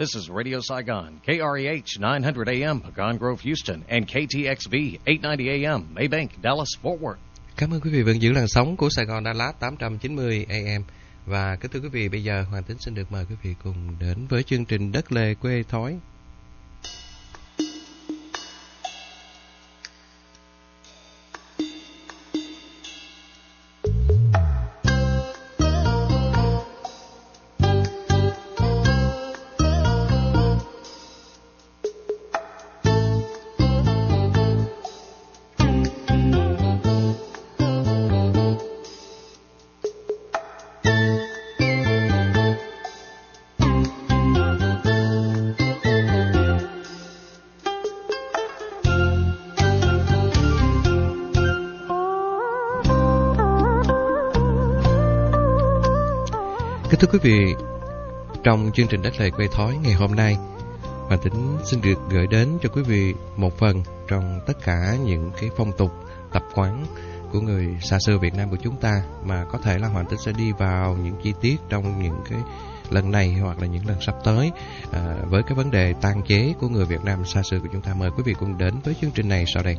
This is Radio Saigon, KREH 900 AM, Pagan Grove, Houston, and KTXV 890 AM, Maybank, Dallas, Fort Worth. Cảm ơn quý vị vẫn giữ làn sóng của Sài Gòn Đà Lạt 890 AM. Và kính thưa quý vị, bây giờ Hoàng Tính xin được mời quý vị cùng đến với chương trình Đất Lề Quê Thói thưa quý vị, trong chương trình Đất Lệ Quê Thói ngày hôm nay, Hoàng Tính xin được gửi đến cho quý vị một phần trong tất cả những cái phong tục, tập quán của người xa xưa Việt Nam của chúng ta mà có thể là Hoàng Tính sẽ đi vào những chi tiết trong những cái lần này hoặc là những lần sắp tới à, với cái vấn đề tang chế của người Việt Nam xa xưa của chúng ta. Mời quý vị cùng đến với chương trình này sau đây.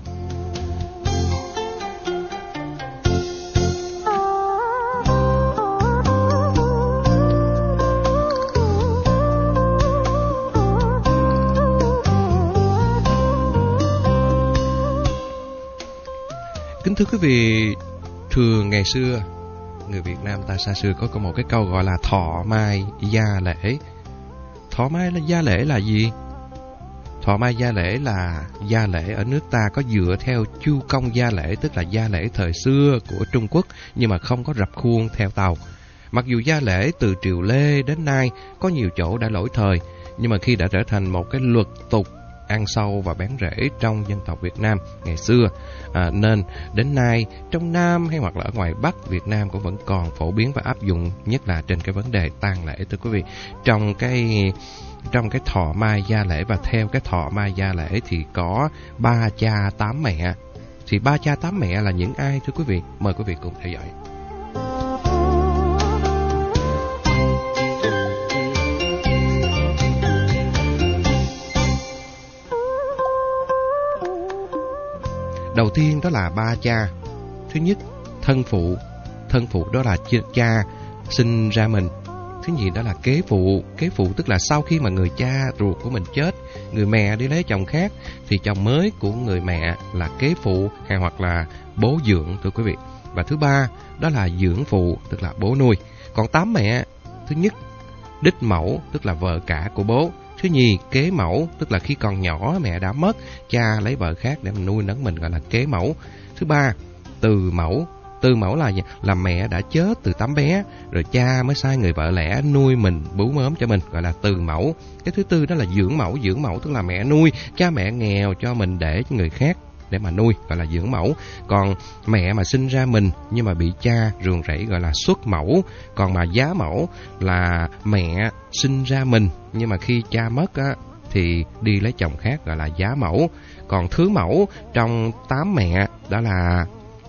Quý vị, thường ngày xưa, người Việt Nam ta xa xưa có một cái câu gọi là thọ mai gia lễ. Thọ mai là gia lễ là gì? Thọ mai gia lễ là gia lễ ở nước ta có dựa theo chu công gia lễ, tức là gia lễ thời xưa của Trung Quốc, nhưng mà không có rập khuôn theo tàu. Mặc dù gia lễ từ triều Lê đến nay có nhiều chỗ đã lỗi thời, nhưng mà khi đã trở thành một cái luật tục ăn sâu và bén rễ trong dân tộc Việt Nam ngày xưa. À, nên đến nay trong Nam hay hoặc là ở ngoài Bắc Việt Nam cũng vẫn còn phổ biến và áp dụng nhất là trên cái vấn đề tang lễ thưa quý vị. Trong cái trong cái thọ mai gia lễ và theo cái thọ mai gia lễ thì có ba cha tám mẹ. Thì ba cha tám mẹ là những ai thưa quý vị? Mời quý vị cùng theo dõi. Đầu tiên đó là ba cha. Thứ nhất, thân phụ. Thân phụ đó là cha sinh ra mình. Thứ nhì đó là kế phụ. Kế phụ tức là sau khi mà người cha ruột của mình chết, người mẹ đi lấy chồng khác, thì chồng mới của người mẹ là kế phụ hay hoặc là bố dưỡng thưa quý vị. Và thứ ba, đó là dưỡng phụ, tức là bố nuôi. Còn tám mẹ, thứ nhất, đích mẫu, tức là vợ cả của bố. Thứ nhì, kế mẫu, tức là khi còn nhỏ mẹ đã mất, cha lấy vợ khác để mình nuôi nấng mình gọi là kế mẫu. Thứ ba, từ mẫu, từ mẫu là gì? Là mẹ đã chết từ tắm bé, rồi cha mới sai người vợ lẽ nuôi mình, bú mớm cho mình, gọi là từ mẫu. Cái thứ tư đó là dưỡng mẫu, dưỡng mẫu tức là mẹ nuôi, cha mẹ nghèo cho mình để cho người khác để mà nuôi, gọi là dưỡng mẫu. Còn mẹ mà sinh ra mình nhưng mà bị cha ruồng rẫy, gọi là xuất mẫu, còn mà giá mẫu là mẹ sinh ra mình nhưng mà khi cha mất á, thì đi lấy chồng khác, gọi là giá mẫu. Còn thứ mẫu trong tám mẹ đó là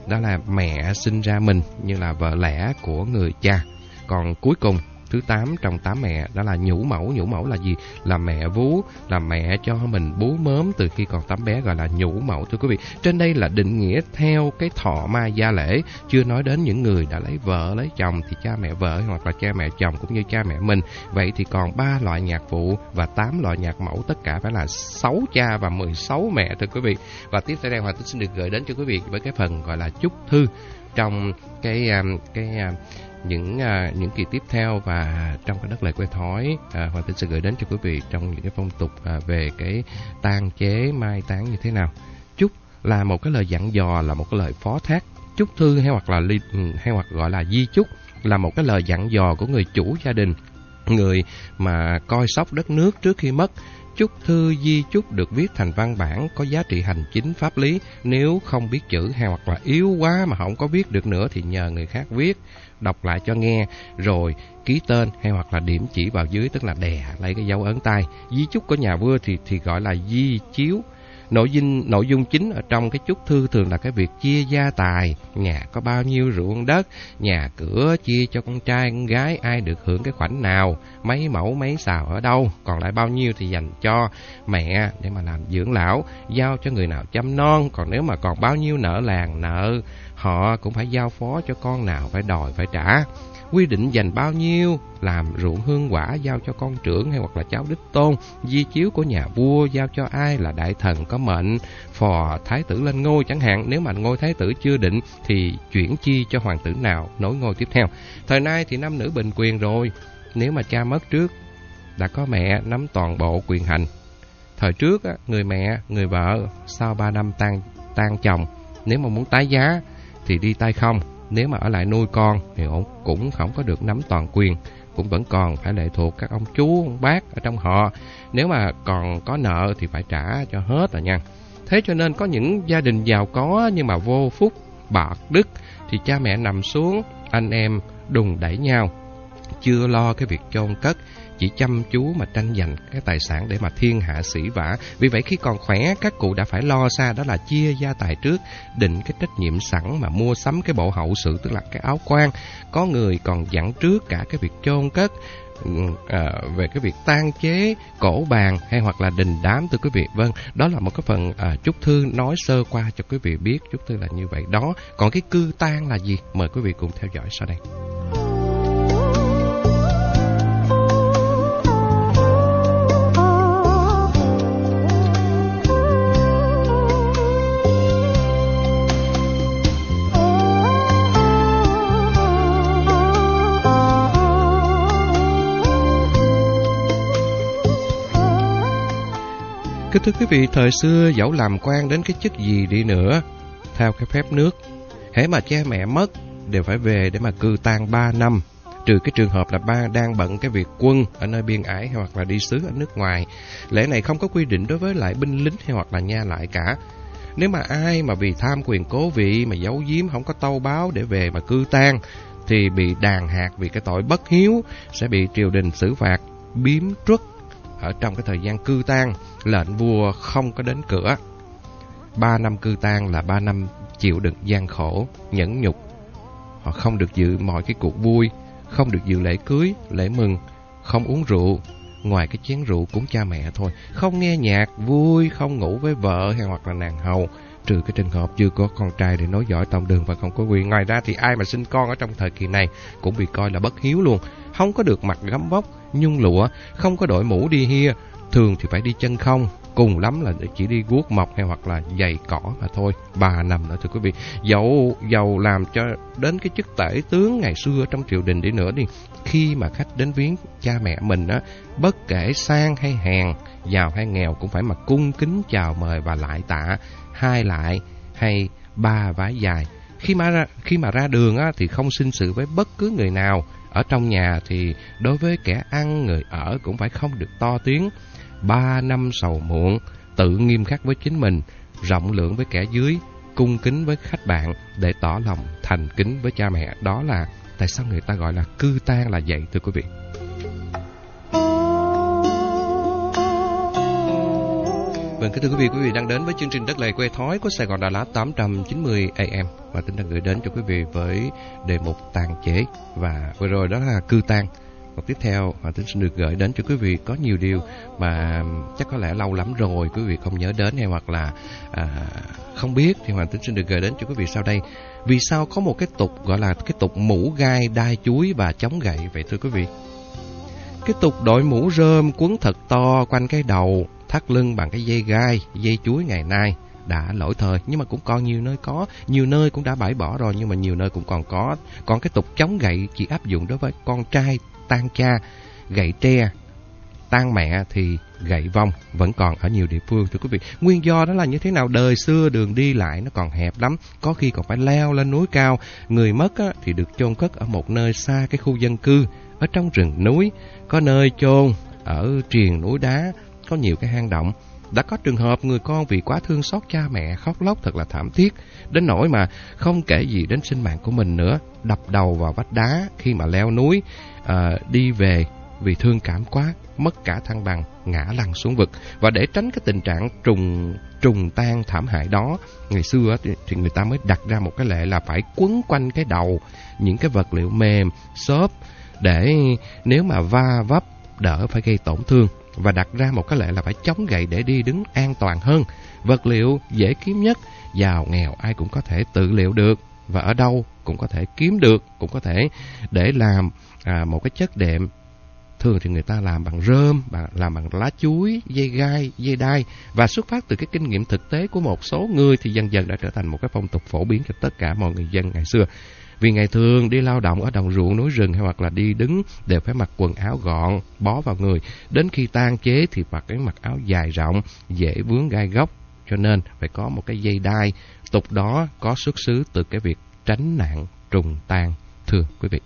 đó là mẹ sinh ra mình như là vợ lẽ của người cha. Còn cuối cùng Thứ tám trong tám mẹ đó là nhũ mẫu. Nhũ mẫu là gì? Là mẹ vú, là mẹ cho mình bú mớm từ khi còn tắm bé gọi là nhũ mẫu thưa quý vị. Trên đây là định nghĩa theo cái thọ ma gia lễ, chưa nói đến những người đã lấy vợ, lấy chồng thì cha mẹ vợ hoặc là cha mẹ chồng cũng như cha mẹ mình. Vậy thì còn ba loại nhạc phụ và tám loại nhạc mẫu tất cả phải là sáu cha và 16 mẹ thưa quý vị. Và tiếp theo đây Hòa Tính xin được gửi đến cho quý vị với cái phần gọi là chúc thư trong cái um, cái um, những à, những kỳ tiếp theo và trong cái đất lệ quê thói à, hoàng tính sẽ gửi đến cho quý vị trong những cái phong tục à, về cái tang chế mai táng như thế nào. Chúc là một cái lời dặn dò là một cái lời phó thác. Chúc thư hay hoặc là li, ừ, hay hoặc gọi là di chúc là một cái lời dặn dò của người chủ gia đình người mà coi sóc đất nước trước khi mất. Chúc thư di chúc được viết thành văn bản có giá trị hành chính pháp lý. Nếu không biết chữ hay hoặc là yếu quá mà không có viết được nữa thì nhờ người khác viết, đọc lại cho nghe, rồi ký tên hay hoặc là điểm chỉ vào dưới tức là đè lấy cái dấu ấn tay. Di chúc của nhà vua thì thì gọi là di chiếu. Nội dung nội dung chính ở trong cái chúc thư thường là cái việc chia gia tài, nhà có bao nhiêu ruộng đất, nhà cửa chia cho con trai con gái ai được hưởng cái khoản nào, mấy mẫu mấy xào ở đâu, còn lại bao nhiêu thì dành cho mẹ để mà làm dưỡng lão, giao cho người nào chăm non, còn nếu mà còn bao nhiêu nợ làng nợ họ cũng phải giao phó cho con nào phải đòi phải trả quy định dành bao nhiêu, làm ruộng hương quả giao cho con trưởng hay hoặc là cháu đích tôn, di chiếu của nhà vua giao cho ai là đại thần có mệnh, phò thái tử lên ngôi chẳng hạn, nếu mà ngôi thái tử chưa định thì chuyển chi cho hoàng tử nào nối ngôi tiếp theo. Thời nay thì nam nữ bình quyền rồi, nếu mà cha mất trước, đã có mẹ nắm toàn bộ quyền hành. Thời trước, người mẹ, người vợ sau 3 năm tan tan chồng, nếu mà muốn tái giá thì đi tay không nếu mà ở lại nuôi con thì cũng không có được nắm toàn quyền, cũng vẫn còn phải lệ thuộc các ông chú, ông bác ở trong họ. Nếu mà còn có nợ thì phải trả cho hết rồi nha. Thế cho nên có những gia đình giàu có nhưng mà vô phúc, bạc đức thì cha mẹ nằm xuống, anh em đùng đẩy nhau, chưa lo cái việc chôn cất chỉ chăm chú mà tranh giành cái tài sản để mà thiên hạ sĩ vả. Vì vậy khi còn khỏe, các cụ đã phải lo xa đó là chia gia tài trước, định cái trách nhiệm sẵn mà mua sắm cái bộ hậu sự tức là cái áo quan. Có người còn dặn trước cả cái việc chôn cất, ừ, à, về cái việc tan chế cổ bàn hay hoặc là đình đám thưa quý vị vâng đó là một cái phần à, chúc thư nói sơ qua cho quý vị biết chúc thư là như vậy đó còn cái cư tang là gì mời quý vị cùng theo dõi sau đây Kính thưa quý vị, thời xưa dẫu làm quan đến cái chức gì đi nữa, theo cái phép nước, hễ mà cha mẹ mất đều phải về để mà cư tang 3 năm, trừ cái trường hợp là ba đang bận cái việc quân ở nơi biên ải hay hoặc là đi xứ ở nước ngoài. Lễ này không có quy định đối với lại binh lính hay hoặc là nha lại cả. Nếu mà ai mà vì tham quyền cố vị mà giấu giếm không có tâu báo để về mà cư tang thì bị đàn hạt vì cái tội bất hiếu sẽ bị triều đình xử phạt biếm truất ở trong cái thời gian cư tang lệnh vua không có đến cửa. Ba năm cư tang là ba năm chịu đựng gian khổ, nhẫn nhục. Họ không được dự mọi cái cuộc vui, không được dự lễ cưới, lễ mừng, không uống rượu, ngoài cái chén rượu cúng cha mẹ thôi, không nghe nhạc vui, không ngủ với vợ hay hoặc là nàng hầu, trừ cái trường hợp chưa có con trai để nói giỏi tòng đường và không có quyền. Ngoài ra thì ai mà sinh con ở trong thời kỳ này cũng bị coi là bất hiếu luôn, không có được mặc gấm vóc, nhung lụa, không có đội mũ đi hia, thường thì phải đi chân không, cùng lắm là chỉ đi guốc mọc hay hoặc là giày cỏ mà thôi. bà nằm nữa thưa quý vị, dẫu dầu làm cho đến cái chức tể tướng ngày xưa trong triều đình đi nữa đi, khi mà khách đến viếng cha mẹ mình á, bất kể sang hay hèn, giàu hay nghèo cũng phải mặc cung kính chào mời và lại tạ, hai lại hay ba vái dài. Khi mà ra, khi mà ra đường á, thì không sinh sự với bất cứ người nào. Ở trong nhà thì đối với kẻ ăn, người ở cũng phải không được to tiếng. Ba năm sầu muộn, tự nghiêm khắc với chính mình, rộng lượng với kẻ dưới, cung kính với khách bạn để tỏ lòng thành kính với cha mẹ. Đó là tại sao người ta gọi là cư tang là vậy thưa quý vị. Vâng, kính thưa quý vị, quý vị đang đến với chương trình Đất Lầy Quê Thói của Sài Gòn Đà Lạt 890 AM và tính đang gửi đến cho quý vị với đề mục tàn chế và vừa rồi đó là cư tang. Và tiếp theo, Hoàng Tính xin được gửi đến cho quý vị có nhiều điều mà chắc có lẽ lâu lắm rồi quý vị không nhớ đến hay hoặc là à, không biết thì Hoàng Tính xin được gửi đến cho quý vị sau đây. Vì sao có một cái tục gọi là cái tục mũ gai đai chuối và chống gậy vậy thưa quý vị? Cái tục đội mũ rơm quấn thật to quanh cái đầu thắt lưng bằng cái dây gai, dây chuối ngày nay đã lỗi thời nhưng mà cũng còn nhiều nơi có, nhiều nơi cũng đã bãi bỏ rồi nhưng mà nhiều nơi cũng còn có. Còn cái tục chống gậy chỉ áp dụng đối với con trai tan cha, gậy tre, tan mẹ thì gậy vong vẫn còn ở nhiều địa phương thưa quý vị. Nguyên do đó là như thế nào? Đời xưa đường đi lại nó còn hẹp lắm, có khi còn phải leo lên núi cao. Người mất á, thì được chôn cất ở một nơi xa cái khu dân cư, ở trong rừng núi, có nơi chôn ở triền núi đá có nhiều cái hang động. Đã có trường hợp người con vì quá thương xót cha mẹ khóc lóc thật là thảm thiết, đến nỗi mà không kể gì đến sinh mạng của mình nữa, đập đầu vào vách đá khi mà leo núi, à, đi về vì thương cảm quá, mất cả thăng bằng, ngã lăn xuống vực. Và để tránh cái tình trạng trùng trùng tan thảm hại đó, ngày xưa thì người ta mới đặt ra một cái lệ là phải quấn quanh cái đầu những cái vật liệu mềm, xốp để nếu mà va vấp đỡ phải gây tổn thương và đặt ra một cái lệ là phải chống gậy để đi đứng an toàn hơn. Vật liệu dễ kiếm nhất, giàu nghèo ai cũng có thể tự liệu được và ở đâu cũng có thể kiếm được, cũng có thể để làm à, một cái chất đệm. Thường thì người ta làm bằng rơm, bằng, làm bằng lá chuối, dây gai, dây đai và xuất phát từ cái kinh nghiệm thực tế của một số người thì dần dần đã trở thành một cái phong tục phổ biến cho tất cả mọi người dân ngày xưa. Vì ngày thường đi lao động ở đồng ruộng núi rừng hay hoặc là đi đứng đều phải mặc quần áo gọn, bó vào người. Đến khi tan chế thì mặc cái mặc áo dài rộng, dễ vướng gai góc. Cho nên phải có một cái dây đai. Tục đó có xuất xứ từ cái việc tránh nạn trùng tan. Thưa quý vị.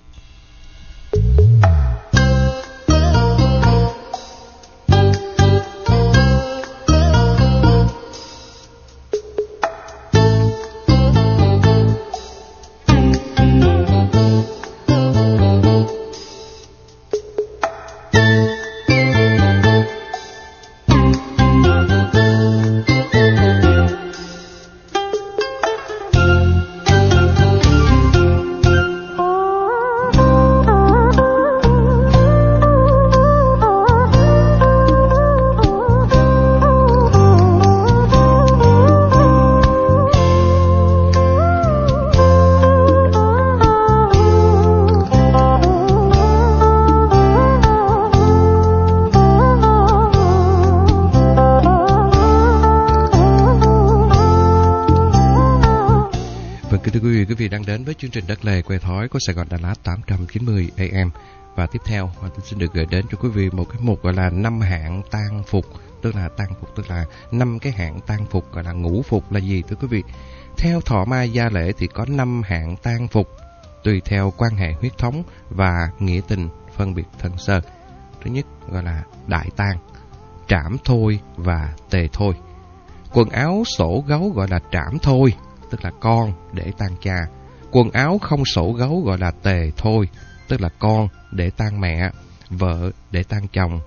Quý vị đang đến với chương trình Đất Lề quê thói của Sài Gòn Đà Lạt 890 AM và tiếp theo hoàng tử xin được gửi đến cho quý vị một cái mục gọi là năm hạng tang phục, tức là tang phục, tức là năm cái hạng tang phục gọi là ngũ phục là gì thưa quý vị? Theo thọ mai gia lễ thì có năm hạng tang phục, tùy theo quan hệ huyết thống và nghĩa tình phân biệt thân sơ. Thứ nhất gọi là đại tang, trảm thôi và tề thôi. Quần áo sổ gấu gọi là trảm thôi tức là con để tang cha Quần áo không sổ gấu gọi là tề thôi, tức là con để tang mẹ, vợ để tang chồng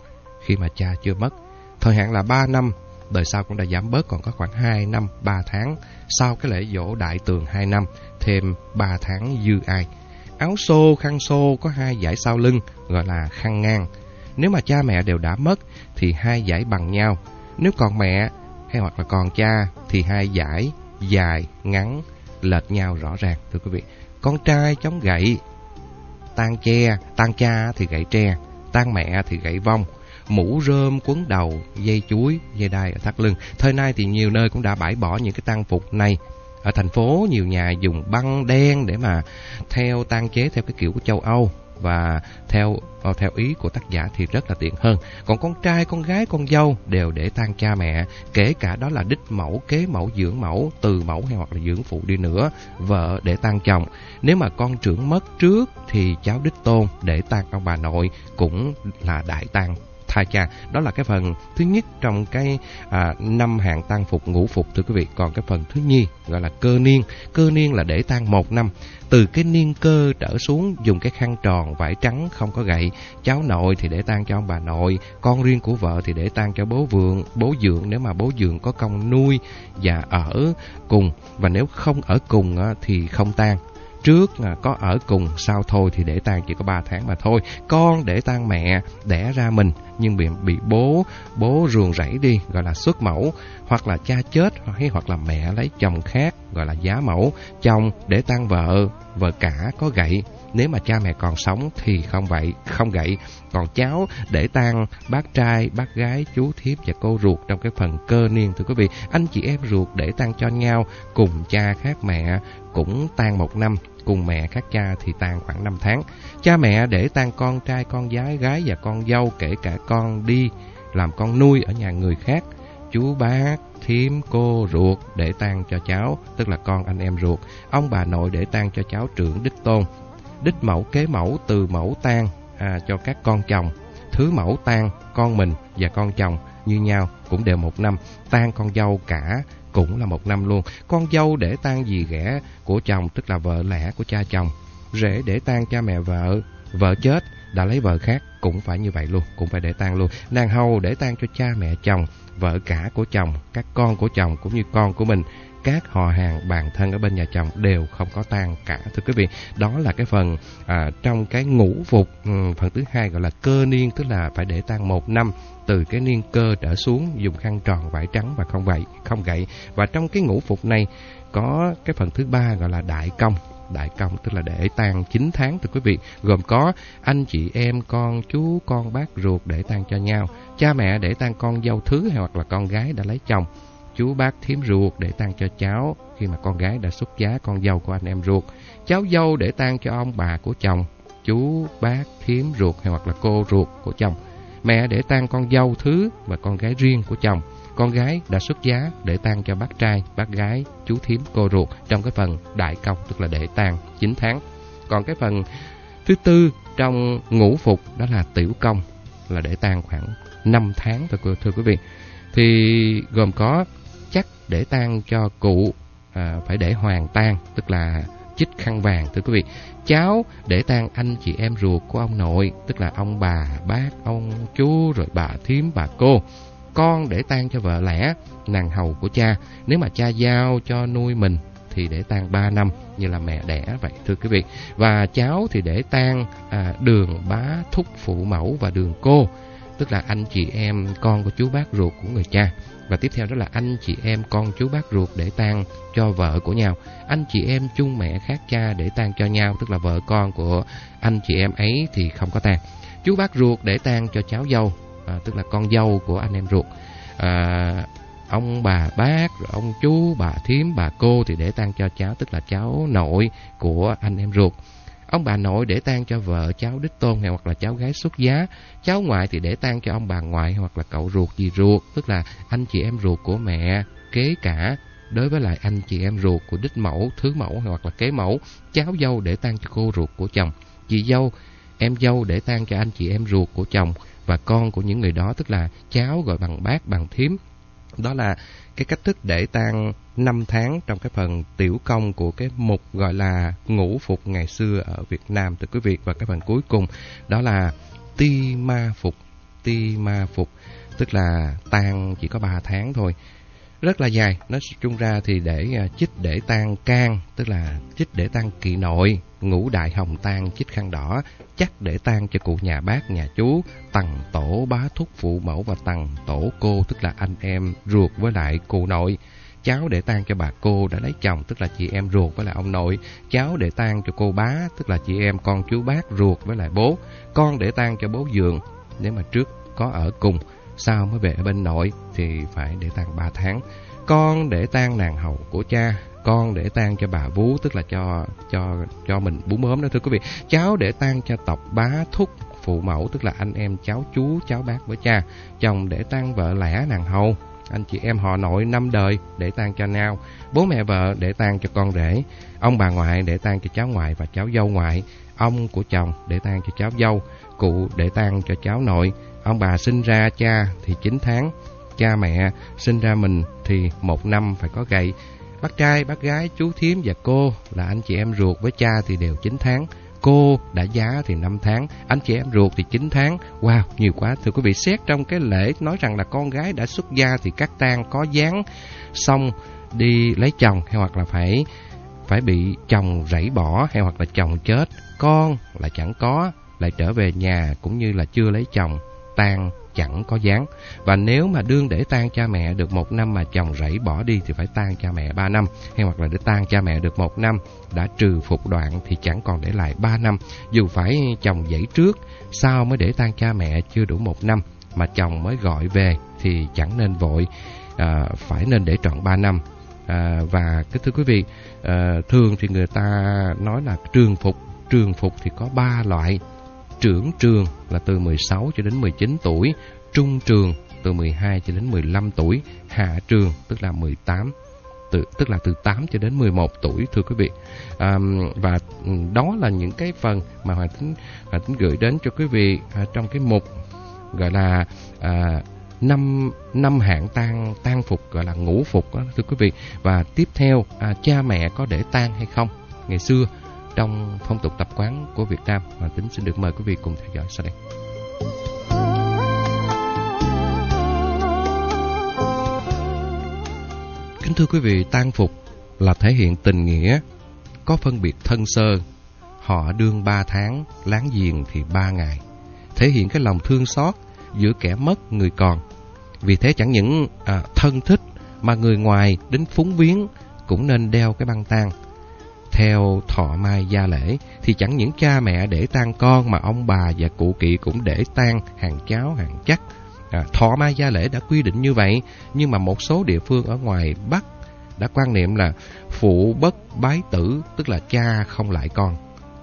khi mà cha chưa mất. Thời hạn là 3 năm, đời sau cũng đã giảm bớt còn có khoảng 2 năm 3 tháng. Sau cái lễ dỗ đại tường 2 năm, thêm 3 tháng dư ai. Áo xô, khăn xô có hai dải sau lưng gọi là khăn ngang. Nếu mà cha mẹ đều đã mất thì hai dải bằng nhau. Nếu còn mẹ hay hoặc là còn cha thì hai dải dài, ngắn lệch nhau rõ ràng thưa quý vị. Con trai chống gậy, tan che, tan cha thì gậy tre, tan mẹ thì gậy vong, mũ rơm quấn đầu, dây chuối, dây đai ở thắt lưng. Thời nay thì nhiều nơi cũng đã bãi bỏ những cái tang phục này. Ở thành phố nhiều nhà dùng băng đen để mà theo tang chế theo cái kiểu của châu Âu và theo ờ, theo ý của tác giả thì rất là tiện hơn. Còn con trai, con gái, con dâu đều để tang cha mẹ, kể cả đó là đích mẫu, kế mẫu, dưỡng mẫu, từ mẫu hay hoặc là dưỡng phụ đi nữa, vợ để tang chồng. Nếu mà con trưởng mất trước thì cháu đích tôn để tang ông bà nội cũng là đại tang thai cha. Đó là cái phần thứ nhất trong cái à, năm hạng tang phục ngũ phục thưa quý vị. Còn cái phần thứ nhì gọi là cơ niên. Cơ niên là để tang một năm. Từ cái niên cơ trở xuống dùng cái khăn tròn vải trắng không có gậy. Cháu nội thì để tang cho ông bà nội. Con riêng của vợ thì để tang cho bố vượng, bố dượng nếu mà bố dượng có công nuôi và ở cùng. Và nếu không ở cùng thì không tang Trước có ở cùng, sau thôi thì để tang chỉ có 3 tháng mà thôi. Con để tang mẹ, đẻ ra mình, nhưng bị bị bố bố ruồng rẫy đi, gọi là xuất mẫu. Hoặc là cha chết, hay hoặc là mẹ lấy chồng khác, gọi là giá mẫu. Chồng để tang vợ, vợ cả có gậy. Nếu mà cha mẹ còn sống thì không vậy, không gậy. Còn cháu để tang bác trai, bác gái, chú thiếp và cô ruột trong cái phần cơ niên thưa quý vị. Anh chị em ruột để tang cho nhau cùng cha khác mẹ cũng tang một năm, cùng mẹ khác cha thì tan khoảng 5 tháng. Cha mẹ để tang con trai, con gái, gái và con dâu kể cả con đi làm con nuôi ở nhà người khác. Chú bác, thím, cô, ruột để tang cho cháu, tức là con anh em ruột. Ông bà nội để tang cho cháu trưởng đích tôn đích mẫu kế mẫu từ mẫu tang à, cho các con chồng. Thứ mẫu tang con mình và con chồng như nhau cũng đều một năm. Tang con dâu cả cũng là một năm luôn. Con dâu để tang dì ghẻ của chồng tức là vợ lẽ của cha chồng. Rể để tang cha mẹ vợ vợ chết đã lấy vợ khác cũng phải như vậy luôn, cũng phải để tang luôn. Nàng hầu để tang cho cha mẹ chồng, vợ cả của chồng, các con của chồng cũng như con của mình các họ hàng bạn thân ở bên nhà chồng đều không có tang cả thưa quý vị. Đó là cái phần à, trong cái ngũ phục ừ, phần thứ hai gọi là cơ niên tức là phải để tang một năm từ cái niên cơ trở xuống dùng khăn tròn vải trắng và không vậy không gậy. Và trong cái ngũ phục này có cái phần thứ ba gọi là đại công. Đại công tức là để tang 9 tháng thưa quý vị. Gồm có anh chị em con chú con bác ruột để tang cho nhau cha mẹ để tang con dâu thứ hay hoặc là con gái đã lấy chồng chú bác thím ruột để tang cho cháu khi mà con gái đã xuất giá con dâu của anh em ruột. Cháu dâu để tang cho ông bà của chồng chú bác thím ruột hay hoặc là cô ruột của chồng. Mẹ để tang con dâu thứ và con gái riêng của chồng. Con gái đã xuất giá để tang cho bác trai bác gái chú thím cô ruột trong cái phần đại công tức là để tang 9 tháng. Còn cái phần thứ tư trong ngũ phục đó là tiểu công là để tang khoảng 5 tháng thưa, thưa quý vị. Thì gồm có để tang cho cụ à, phải để hoàng tang tức là chích khăn vàng thưa quý vị. Cháu để tang anh chị em ruột của ông nội tức là ông bà bác ông chú rồi bà thím bà cô. Con để tang cho vợ lẽ nàng hầu của cha. Nếu mà cha giao cho nuôi mình thì để tang 3 năm như là mẹ đẻ vậy thưa quý vị. Và cháu thì để tang à, đường bá thúc phụ mẫu và đường cô tức là anh chị em con của chú bác ruột của người cha và tiếp theo đó là anh chị em con chú bác ruột để tang cho vợ của nhau. Anh chị em chung mẹ khác cha để tang cho nhau tức là vợ con của anh chị em ấy thì không có tang. Chú bác ruột để tang cho cháu dâu à, tức là con dâu của anh em ruột. À, ông bà bác rồi ông chú bà thím bà cô thì để tang cho cháu tức là cháu nội của anh em ruột. Ông bà nội để tang cho vợ cháu đích tôn hay hoặc là cháu gái xuất giá. Cháu ngoại thì để tang cho ông bà ngoại hoặc là cậu ruột gì ruột, tức là anh chị em ruột của mẹ, kế cả đối với lại anh chị em ruột của đích mẫu, thứ mẫu hoặc là kế mẫu, cháu dâu để tang cho cô ruột của chồng, chị dâu, em dâu để tang cho anh chị em ruột của chồng và con của những người đó tức là cháu gọi bằng bác bằng thím. Đó là cái cách thức để tang 5 tháng trong cái phần tiểu công của cái mục gọi là ngũ phục ngày xưa ở Việt Nam, thưa quý vị. Và cái phần cuối cùng, đó là ti ma phục, ti ma phục, tức là tang chỉ có 3 tháng thôi rất là dài. Nói chung ra thì để à, chích để tan can, tức là chích để tan kỳ nội, ngũ đại hồng tan chích khăn đỏ, chắc để tan cho cụ nhà bác, nhà chú tầng tổ bá thúc phụ mẫu và tầng tổ cô, tức là anh em ruột với lại cụ nội. Cháu để tan cho bà cô đã lấy chồng, tức là chị em ruột với lại ông nội. Cháu để tan cho cô bá, tức là chị em con chú bác ruột với lại bố. Con để tan cho bố giường, nếu mà trước có ở cùng sau mới về ở bên nội thì phải để tang 3 tháng. Con để tang nàng hầu của cha, con để tang cho bà vú tức là cho cho cho mình bú mớm đó thưa quý vị. Cháu để tang cho tộc bá thúc phụ mẫu tức là anh em cháu chú cháu bác với cha. Chồng để tang vợ lẽ nàng hầu anh chị em họ nội năm đời để tang cho nào, bố mẹ vợ để tang cho con rể, ông bà ngoại để tang cho cháu ngoại và cháu dâu ngoại, ông của chồng để tang cho cháu dâu, cụ để tang cho cháu nội, Ông bà sinh ra cha thì 9 tháng, cha mẹ sinh ra mình thì một năm phải có gậy. Bác trai, bác gái, chú thím và cô là anh chị em ruột với cha thì đều 9 tháng. Cô đã giá thì 5 tháng, anh chị em ruột thì 9 tháng. Wow, nhiều quá. Thưa quý vị, xét trong cái lễ nói rằng là con gái đã xuất gia thì các tang có dáng xong đi lấy chồng hay hoặc là phải phải bị chồng rảy bỏ hay hoặc là chồng chết. Con là chẳng có, lại trở về nhà cũng như là chưa lấy chồng tan chẳng có dáng. Và nếu mà đương để tan cha mẹ được một năm mà chồng rẫy bỏ đi thì phải tan cha mẹ ba năm. Hay hoặc là để tan cha mẹ được một năm đã trừ phục đoạn thì chẳng còn để lại ba năm. Dù phải chồng dãy trước sao mới để tan cha mẹ chưa đủ một năm mà chồng mới gọi về thì chẳng nên vội. À, phải nên để trọn ba năm. À, và cái thưa quý vị à, thường thì người ta nói là trường phục trường phục thì có ba loại trưởng trường là từ 16 cho đến 19 tuổi, trung trường từ 12 cho đến 15 tuổi, hạ trường tức là 18 từ tức là từ 8 cho đến 11 tuổi thưa quý vị. À, và ừ, đó là những cái phần mà Hoàng Tính Hòa Tính gửi đến cho quý vị à, trong cái mục gọi là à, năm năm hạng tang tang phục gọi là ngũ phục đó, thưa quý vị. Và tiếp theo à, cha mẹ có để tang hay không? Ngày xưa trong phong tục tập quán của Việt Nam và tính xin được mời quý vị cùng theo dõi sau đây. Kính thưa quý vị, tang phục là thể hiện tình nghĩa, có phân biệt thân sơ. Họ đương ba tháng, láng giềng thì ba ngày. Thể hiện cái lòng thương xót giữa kẻ mất người còn. Vì thế chẳng những à, thân thích mà người ngoài đến phúng viếng cũng nên đeo cái băng tang. Theo thọ mai gia lễ thì chẳng những cha mẹ để tang con mà ông bà và cụ kỵ cũng để tang hàng cháu hàng chắc. À, thọ mai gia lễ đã quy định như vậy, nhưng mà một số địa phương ở ngoài Bắc đã quan niệm là phụ bất bái tử, tức là cha không lại con.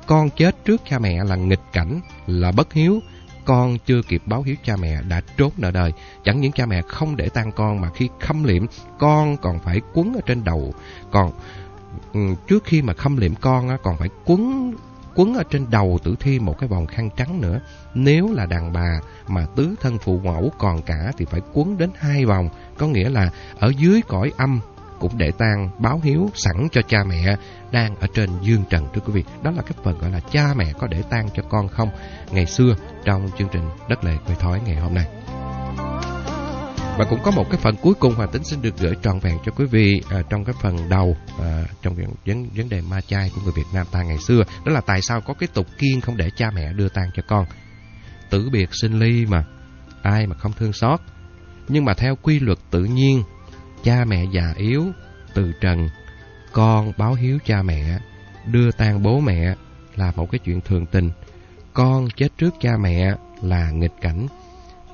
Con chết trước cha mẹ là nghịch cảnh, là bất hiếu, con chưa kịp báo hiếu cha mẹ đã trốn nợ đời. Chẳng những cha mẹ không để tang con mà khi khâm liệm, con còn phải quấn ở trên đầu. Còn Ừ, trước khi mà khâm liệm con còn phải quấn quấn ở trên đầu tử thi một cái vòng khăn trắng nữa. Nếu là đàn bà mà tứ thân phụ mẫu còn cả thì phải quấn đến hai vòng, có nghĩa là ở dưới cõi âm cũng để tang báo hiếu sẵn cho cha mẹ đang ở trên dương trần thưa quý vị. Đó là cái phần gọi là cha mẹ có để tang cho con không ngày xưa trong chương trình Đất Lệ Quê Thói ngày hôm nay. Và cũng có một cái phần cuối cùng Hòa Tính xin được gửi trọn vẹn cho quý vị à, trong cái phần đầu à, trong vấn vấn đề ma chay của người Việt Nam ta ngày xưa. Đó là tại sao có cái tục kiên không để cha mẹ đưa tang cho con. Tử biệt sinh ly mà, ai mà không thương xót. Nhưng mà theo quy luật tự nhiên, cha mẹ già yếu, từ trần, con báo hiếu cha mẹ, đưa tang bố mẹ là một cái chuyện thường tình. Con chết trước cha mẹ là nghịch cảnh.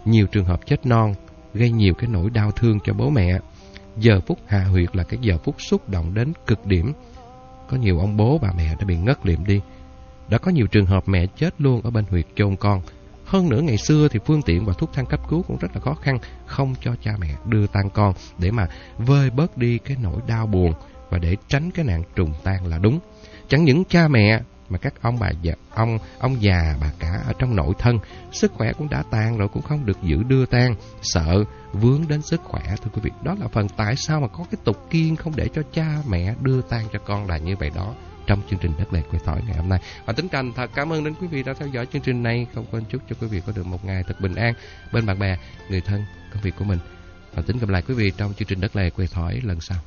Nhiều trường hợp chết non gây nhiều cái nỗi đau thương cho bố mẹ. Giờ phút hạ huyệt là cái giờ phút xúc động đến cực điểm. Có nhiều ông bố bà mẹ đã bị ngất liệm đi. Đã có nhiều trường hợp mẹ chết luôn ở bên huyệt chôn con. Hơn nữa ngày xưa thì phương tiện và thuốc thang cấp cứu cũng rất là khó khăn, không cho cha mẹ đưa tang con để mà vơi bớt đi cái nỗi đau buồn và để tránh cái nạn trùng tang là đúng. Chẳng những cha mẹ mà các ông bà già, ông ông già bà cả ở trong nội thân sức khỏe cũng đã tan rồi cũng không được giữ đưa tang sợ vướng đến sức khỏe thưa quý vị. Đó là phần tại sao mà có cái tục kiên không để cho cha mẹ đưa tang cho con là như vậy đó trong chương trình đất lệ quê thỏi ngày hôm nay. Và tính thành thật cảm ơn đến quý vị đã theo dõi chương trình này. Không quên chúc cho quý vị có được một ngày thật bình an. Bên bạn bè người thân công việc của mình. Và tính gặp lại quý vị trong chương trình đất lệ quê thỏi lần sau.